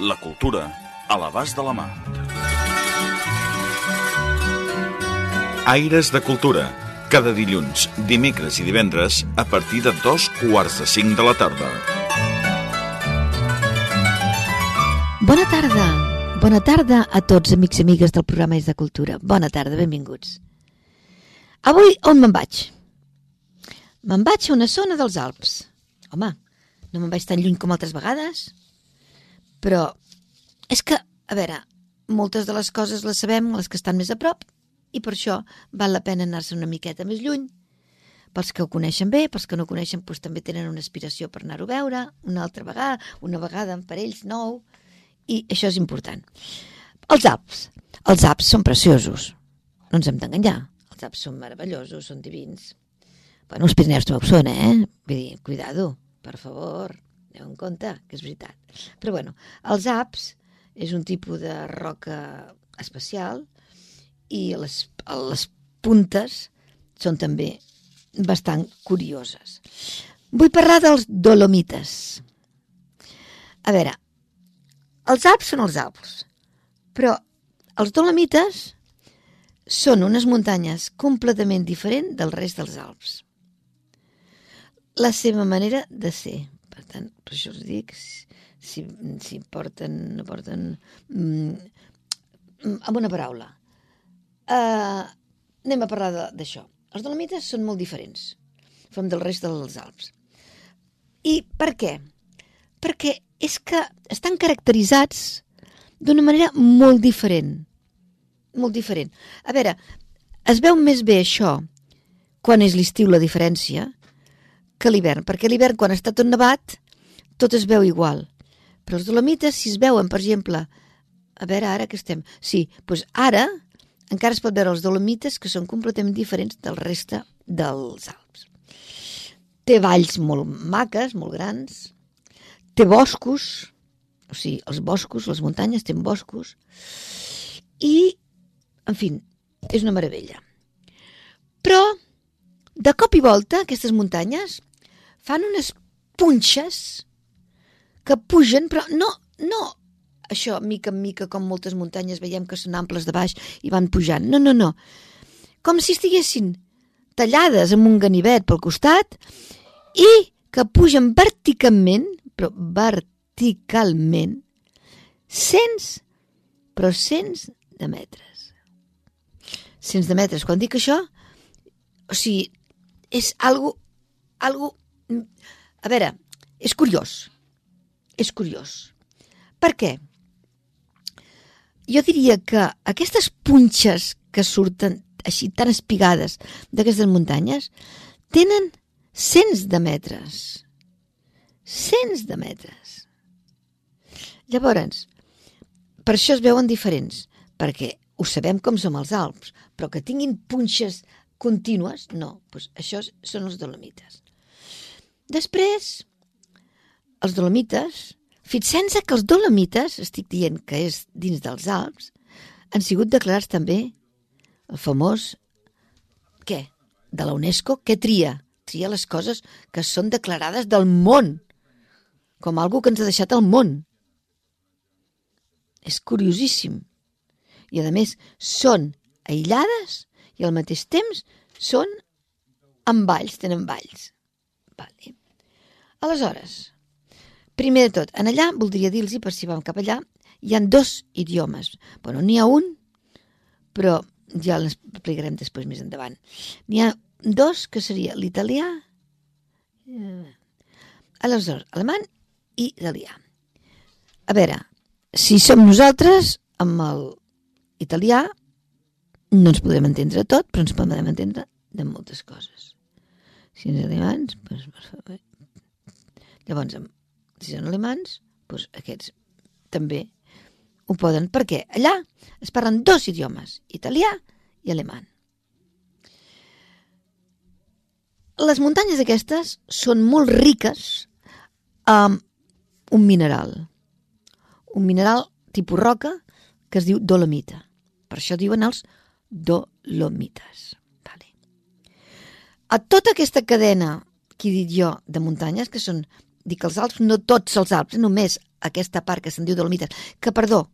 La cultura a l'abast de la mà. Aires de Cultura. Cada dilluns, dimecres i divendres a partir de dos quarts de cinc de la tarda. Bona tarda. Bona tarda a tots, amics i amigues del programa És de Cultura. Bona tarda, benvinguts. Avui on me'n vaig? Me'n vaig a una zona dels Alps. Home, no me'n vaig tan lluny com altres vegades, però és que, a veure, moltes de les coses les sabem, les que estan més a prop, i per això val la pena anar-se una miqueta més lluny. Pels que ho coneixen bé, pels que no ho coneixen doncs, també tenen una aspiració per anar-ho veure una altra vegada, una vegada per ells nou, i això és important. Els Alps. Els Alps són preciosos. No ens hem d'enganyar. Els Alps són meravellosos, són divins. Bueno, els Pirineus ho són, eh? Vull dir, cuidado, per favor, aneu en compte, que és veritat. Però bueno, els Alps és un tipus de roca especial i les, les puntes són també bastant curioses. Vull parlar dels Dolomites. A veure, els Alps són els Alps, però els Dolomites són unes muntanyes completament diferents del rest dels Alps. La seva manera de ser. Per això us dic, si, si porten, porten... Mm, amb una paraula. Uh, anem a parlar d'això. Els Dolomites són molt diferents com del rest dels Alps. I per què? Perquè és que estan caracteritzats d'una manera molt diferent. Molt diferent. A veure, es veu més bé això quan és l'estiu la diferència que l'hivern, perquè l'hivern quan està tot nevat tot es veu igual. Però els dolomites, si es veuen, per exemple, a veure, ara que estem... Sí, doncs ara encara es pot veure els dolomites que són completament diferents del reste dels Alps. Té valls molt maques, molt grans, té boscos, o sigui, els boscos, les muntanyes tenen boscos, i, en fi, és una meravella. Però, de cop i volta, aquestes muntanyes fan unes punxes que pugen, però no, no això, mica en mica, com moltes muntanyes veiem que són amples de baix i van pujant. No, no, no. Com si estiguessin tallades amb un ganivet pel costat i que pugen verticalment, però verticalment, cents, però cents de metres. Cents de metres. Quan dic això, o sigui, és algo, algo... A veure, és curiós. És curiós. Per què? Jo diria que aquestes punxes que surten així tan espigades d'aquestes muntanyes tenen cents de metres. Cents de metres. Llavors, per això es veuen diferents, perquè ho sabem com som els Alps, però que tinguin punxes contínues, no, doncs això són els dolomites. Després, els dolomites, fixant-se que els dolomites, estic dient que és dins dels Alps, han sigut declarats també el famós, què? De la UNESCO, què tria? Tria les coses que són declarades del món, com algú que ens ha deixat el món. És curiosíssim. I, a més, són aïllades i al mateix temps són amb valls, tenen valls. Vale. Aleshores, primer de tot, en allà, voldria dir-los, per si vam cap allà, hi han dos idiomes. Bueno, n'hi ha un, però ja l'explicarem després més endavant. N'hi ha dos, que seria l'italià, eh, aleshores, alemany i italià. A veure, si som nosaltres, amb el italià, no ens podem entendre tot, però ens podem entendre de moltes coses. Si ens alemans, doncs, llavors, si són alemans, doncs aquests també ho poden, perquè allà es parlen dos idiomes, italià i alemany. Les muntanyes aquestes són molt riques amb un mineral. Un mineral tipus roca que es diu dolomita. Per això diuen els dolomites. Vale. A tota aquesta cadena que he dit jo de muntanyes, que són, dic els Alps, no tots els Alps, només aquesta part que se'n diu dolomites, que, perdó,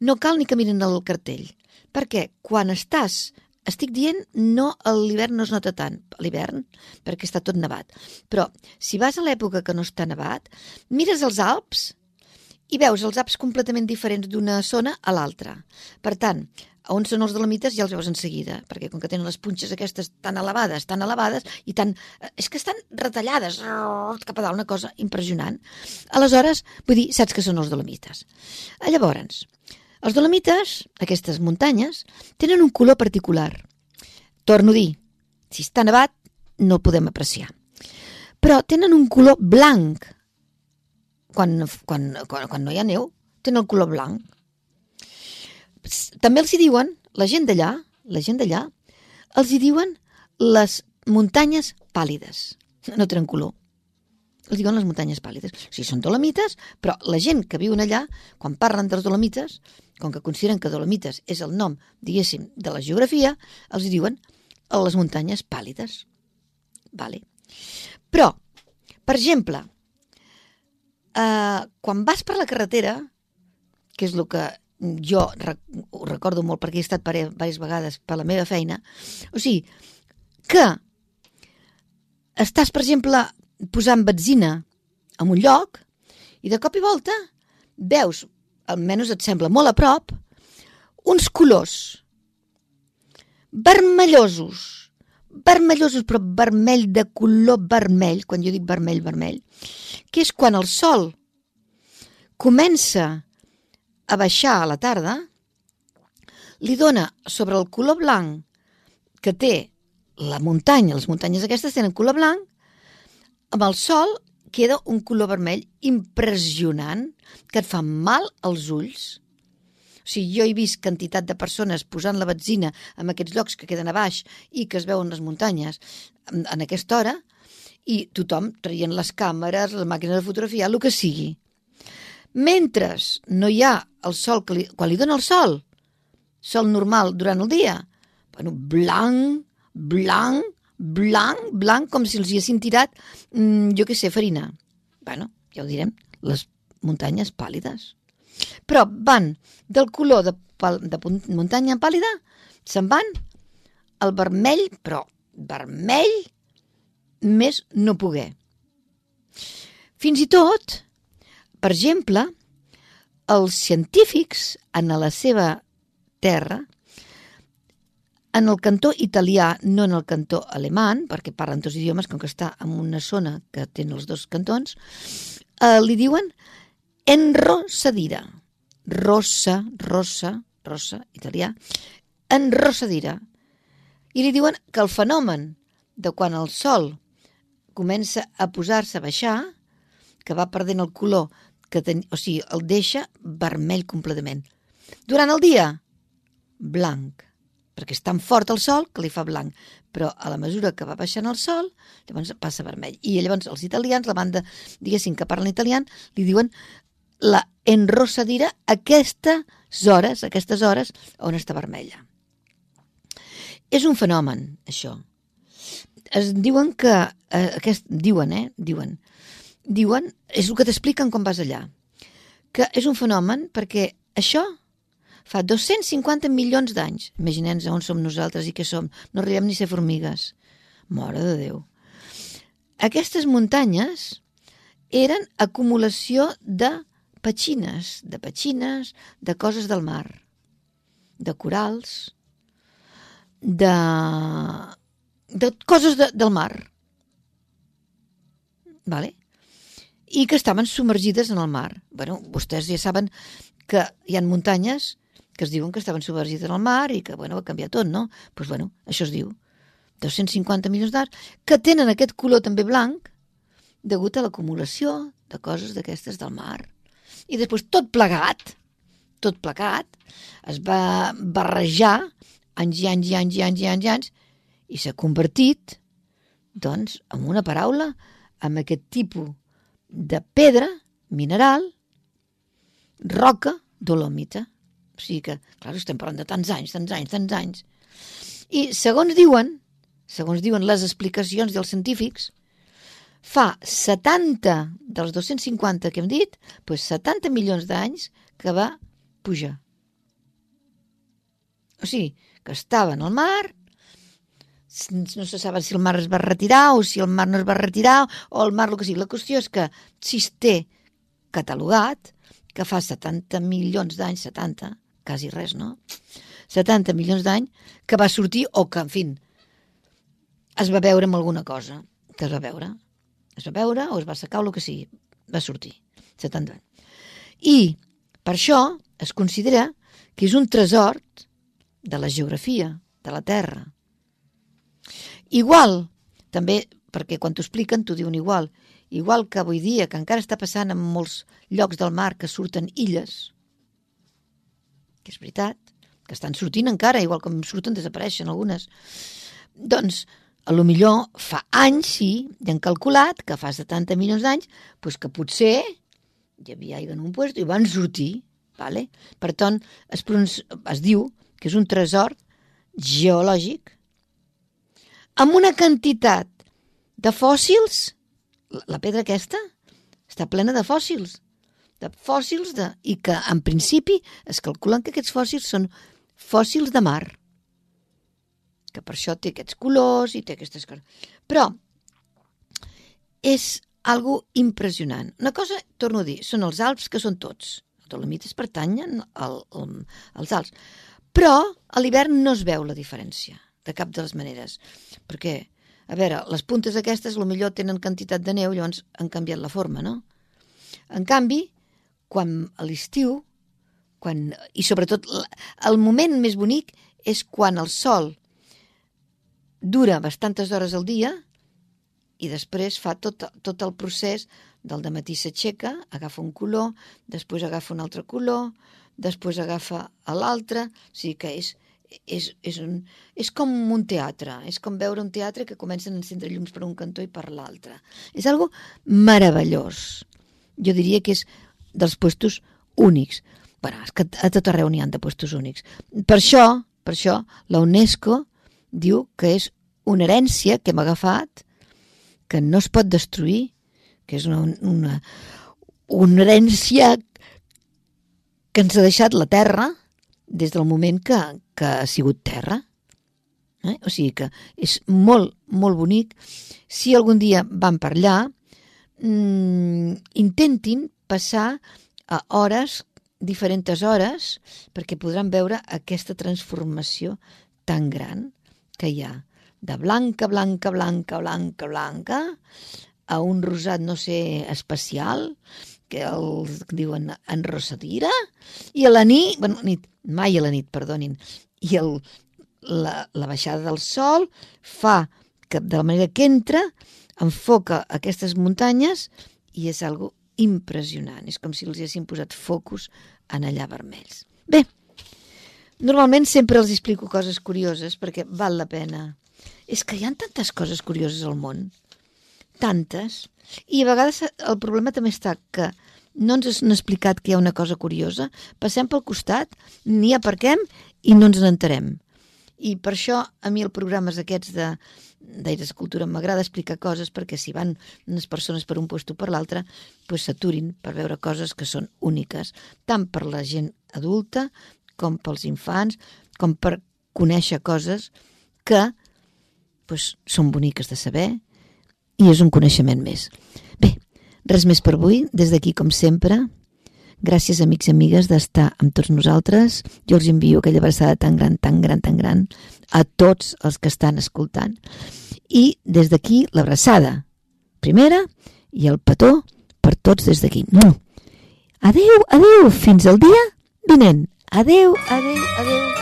no cal ni que miren el cartell, perquè quan estàs estic dient, no l'hivern no es nota tant, l'hivern, perquè està tot nevat. Però si vas a l'època que no està nevat, mires els Alps i veus els Alps completament diferents d'una zona a l'altra. Per tant, on són els dolomites ja els veus en seguida, perquè com que tenen les punxes aquestes tan elevades, tan elevades, i tan... Eh, és que estan retallades cap a dalt, una cosa impressionant. Aleshores, vull dir, saps que són els dolomites. Llavors, els dolomites, aquestes muntanyes, tenen un color particular. Torno a dir, si està nevat, no podem apreciar. Però tenen un color blanc. Quan, quan, quan, quan no hi ha neu, tenen el color blanc. També els hi diuen, la gent d'allà, la gent d'allà, els hi diuen les muntanyes pàl·lides. No tenen color els diuen les muntanyes pàl·lides. O sigui, són dolomites, però la gent que viuen allà, quan parlen dels dolomites, com que consideren que Dolomites és el nom, diguéssim, de la geografia, els diuen les muntanyes pàl·lides. Vale. Però, per exemple, eh, quan vas per la carretera, que és el que jo ho recordo molt perquè he estat per diverses vegades per la meva feina, o sigui, que estàs, per exemple, posant benzina en un lloc i de cop i volta veus almenys et sembla molt a prop, uns colors vermellosos, vermellosos, però vermell de color vermell, quan jo dic vermell, vermell, que és quan el sol comença a baixar a la tarda, li dona sobre el color blanc que té la muntanya, les muntanyes aquestes tenen color blanc, amb el sol queda un color vermell impressionant que et fa mal als ulls. O sigui, jo he vist quantitat de persones posant la benzina en aquests llocs que queden a baix i que es veuen les muntanyes en aquesta hora i tothom traient les càmeres, les màquines de fotografia, el que sigui. Mentre no hi ha el sol, que li, quan li dona el sol, sol normal durant el dia, bueno, blanc, blanc, blanc, blanc, com si els hi haguessin tirat, mm, jo què sé, farina. bueno, ja ho direm, les muntanyes pàl·lides. Però van del color de, de muntanya pàl·lida, se'n van al vermell, però vermell més no poder. Fins i tot, per exemple, els científics en la seva terra en el cantó italià, no en el cantó alemany, perquè parlen dos idiomes, com que està en una zona que té els dos cantons, eh, li diuen enrosadira. Rossa, rossa, rossa, italià, enrosadira. I li diuen que el fenomen de quan el sol comença a posar-se a baixar, que va perdent el color, que ten... o sigui, el deixa vermell completament. Durant el dia, blanc perquè és tan fort el sol que li fa blanc, però a la mesura que va baixant el sol, llavors passa vermell. I llavors els italians, la banda, diguéssim, que parlen italià, li diuen la enrosadira aquestes hores, aquestes hores on està vermella. És un fenomen, això. Es diuen que, eh, aquest, diuen, eh, diuen, diuen, és el que t'expliquen quan vas allà, que és un fenomen perquè això fa 250 milions d'anys. imaginem on som nosaltres i què som. No arribem ni a ser formigues. Mora de Déu. Aquestes muntanyes eren acumulació de petxines, de petxines, de coses del mar, de corals, de, de coses de, del mar. Vale? I que estaven submergides en el mar. bueno, vostès ja saben que hi han muntanyes que es diuen que estaven submergits en el mar i que, bueno, va canviar tot, no? Doncs, pues, bueno, això es diu. 250 milions d'art, que tenen aquest color també blanc degut a l'acumulació de coses d'aquestes del mar. I després tot plegat, tot placat, es va barrejar anys i anys i anys i anys i anys i anys i s'ha convertit, doncs, en una paraula amb aquest tipus de pedra mineral, roca, dolomita. O sigui que, clar, estem parlant de tants anys, tants anys, tants anys. I segons diuen, segons diuen les explicacions dels científics, fa 70 dels 250 que hem dit, doncs 70 milions d'anys que va pujar. O sigui, que estava en el mar, no se sap si el mar es va retirar o si el mar no es va retirar o el mar el que sigui. La qüestió és que si es té catalogat que fa 70 milions d'anys, 70, quasi res, no? 70 milions d'anys, que va sortir o que, en fi, es va veure amb alguna cosa, que es va veure. Es va veure o es va secar o el que sigui, va sortir, 70 anys. I per això es considera que és un tresor de la geografia, de la Terra. Igual, també, perquè quan t'ho expliquen t'ho diuen igual, igual que avui dia, que encara està passant en molts llocs del mar que surten illes, que és veritat, que estan sortint encara, igual com surten, desapareixen algunes. Doncs, a lo millor fa anys, sí, ja han calculat que fa 70 milions d'anys, doncs que potser hi havia aigua en un lloc i van sortir. Vale? Per tant, es, es diu que és un tresor geològic amb una quantitat de fòssils, la pedra aquesta està plena de fòssils, de fòssils de, i que en principi es calculen que aquests fòssils són fòssils de mar, que per això té aquests colors i té aquestes coses. Però és algo impressionant. Una cosa, torno a dir, són els Alps que són tots. Els Dolomites pertanyen al, al, als Alps. Però a l'hivern no es veu la diferència, de cap de les maneres. Perquè, a veure, les puntes aquestes millor tenen quantitat de neu, llavors han canviat la forma, no? En canvi, quan a l'estiu, quan, i sobretot el moment més bonic és quan el sol dura bastantes hores al dia i després fa tot, tot el procés del matí s'aixeca, agafa un color, després agafa un altre color, després agafa l'altre, o sigui que és, és, és, un, és com un teatre, és com veure un teatre que comencen a encendre llums per un cantó i per l'altre. És algo meravellós. Jo diria que és dels puestos únics. Bueno, és que a tot arreu n'hi ha de puestos únics. Per això, per això, la UNESCO diu que és una herència que hem agafat, que no es pot destruir, que és una, una, una herència que ens ha deixat la Terra des del moment que, que ha sigut Terra. Eh? O sigui que és molt, molt bonic. Si algun dia van per allà, mmm, intentin passar a hores, diferents hores, perquè podran veure aquesta transformació tan gran que hi ha de blanca, blanca, blanca, blanca, blanca, a un rosat, no sé, especial, que els diuen en rossadira, i a la nit, bueno, nit, mai a la nit, perdonin, i el, la, la baixada del sol fa que de la manera que entra enfoca aquestes muntanyes i és algo impressionant. És com si els haguessin posat focus en allà vermells. Bé, normalment sempre els explico coses curioses perquè val la pena. És que hi ha tantes coses curioses al món, tantes, i a vegades el problema també està que no ens han explicat que hi ha una cosa curiosa, passem pel costat, n'hi aparquem i no ens n'entarem. I per això a mi els programes aquests de d'Aires Cultura m'agrada explicar coses perquè si van unes persones per un lloc o per l'altre pues s'aturin per veure coses que són úniques, tant per la gent adulta com pels infants, com per conèixer coses que pues, són boniques de saber i és un coneixement més. Bé, res més per avui, des d'aquí com sempre, Gràcies, amics i amigues, d'estar amb tots nosaltres. Jo els envio aquella abraçada tan gran, tan gran, tan gran a tots els que estan escoltant. I des d'aquí l'abraçada primera i el petó per tots des d'aquí. Adeu, adeu, fins al dia vinent. Adeu, adeu, adeu.